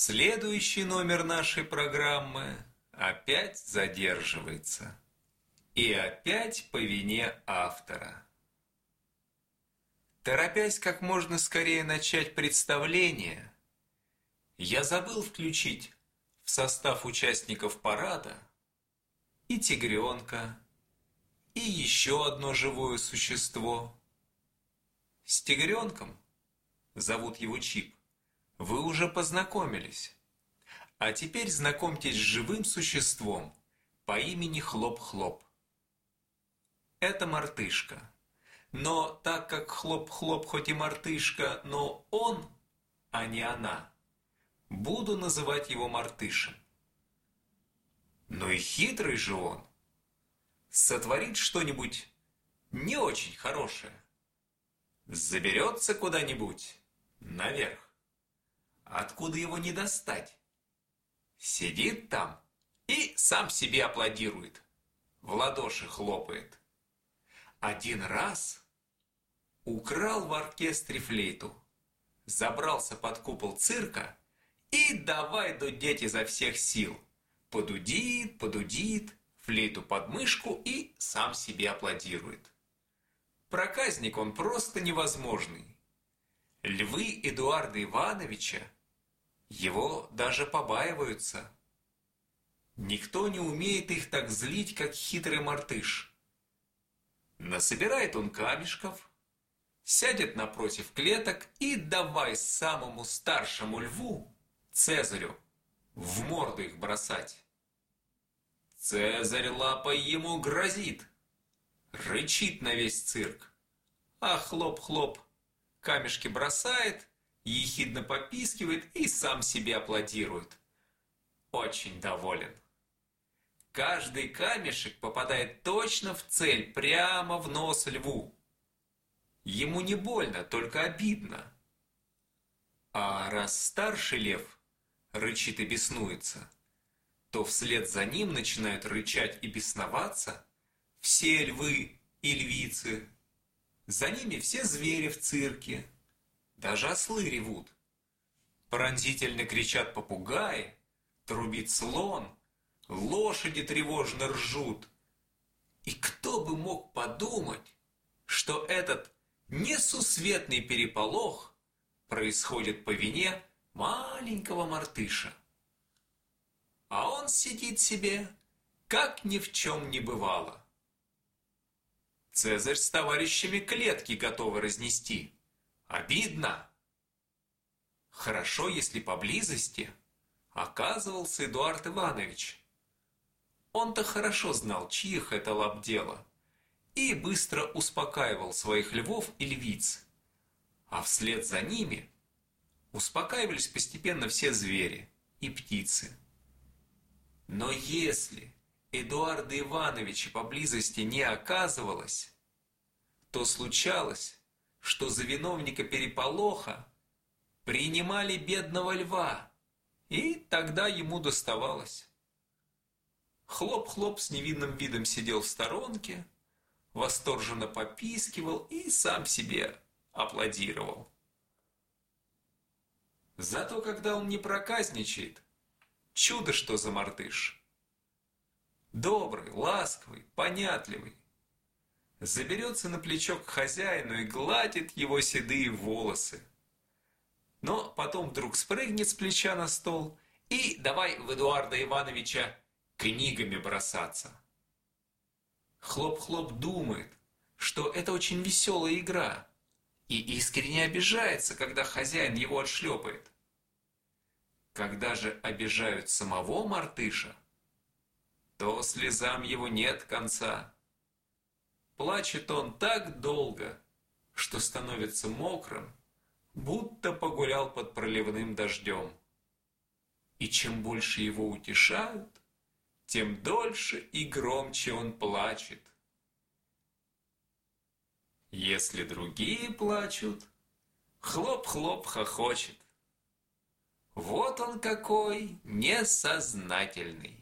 Следующий номер нашей программы опять задерживается. И опять по вине автора. Торопясь как можно скорее начать представление, я забыл включить в состав участников парада и тигренка, и еще одно живое существо. С тигренком, зовут его Чип, вы уже познакомились. А теперь знакомьтесь с живым существом по имени Хлоп-Хлоп. Это мартышка. Но так как Хлоп-Хлоп хоть и мартышка, но он, а не она, буду называть его мартышем. Ну и хитрый же он. Сотворит что-нибудь не очень хорошее. Заберется куда-нибудь наверх. Откуда его не достать? Сидит там и сам себе аплодирует, в ладоши хлопает. Один раз украл в оркестре флейту, забрался под купол цирка и давай дудеть изо всех сил. Подудит, подудит, флейту под мышку и сам себе аплодирует. Проказник он просто невозможный. Львы Эдуарда Ивановича его даже побаиваются. Никто не умеет их так злить, как хитрый мартыш. Насобирает он камешков, сядет напротив клеток и давай самому старшему льву, Цезарю, в морду их бросать. Цезарь лапой ему грозит, рычит на весь цирк, а хлоп-хлоп камешки бросает ехидно попискивает и сам себе аплодирует. Очень доволен. Каждый камешек попадает точно в цель, прямо в нос льву. Ему не больно, только обидно. А раз старший лев рычит и беснуется, то вслед за ним начинают рычать и бесноваться все львы и львицы. За ними все звери в цирке, даже ослы ревут. Пронзительно кричат попугаи, трубит слон, лошади тревожно ржут. И кто бы мог подумать, что этот несусветный переполох происходит по вине маленького мартыша. А он сидит себе, как ни в чем не бывало. Цезарь с товарищами клетки готовы разнести. Обидно. Хорошо, если поблизости оказывался Эдуард Иванович. Он-то хорошо знал, чьих это лап дело, и быстро успокаивал своих львов и львиц. А вслед за ними успокаивались постепенно все звери и птицы. Но если Эдуарда Ивановича поблизости не оказывалось, то случалось, что за виновника переполоха принимали бедного льва, и тогда ему доставалось. Хлоп-хлоп с невинным видом сидел в сторонке, восторженно попискивал и сам себе аплодировал. Зато когда он не проказничает, чудо что за мартыш. Добрый, ласковый, понятливый, заберется на плечо к хозяину и гладит его седые волосы. Но потом вдруг спрыгнет с плеча на стол и давай в Эдуарда Ивановича книгами бросаться. Хлоп-хлоп думает, что это очень веселая игра, и искренне обижается, когда хозяин его отшлепает. Когда же обижают самого мартыша, то слезам его нет конца. Плачет он так долго, что становится мокрым, будто погулял под проливным дождем. И чем больше его утешают, тем дольше и громче он плачет. Если другие плачут, хлоп-хлоп хохочет. Вот он какой несознательный.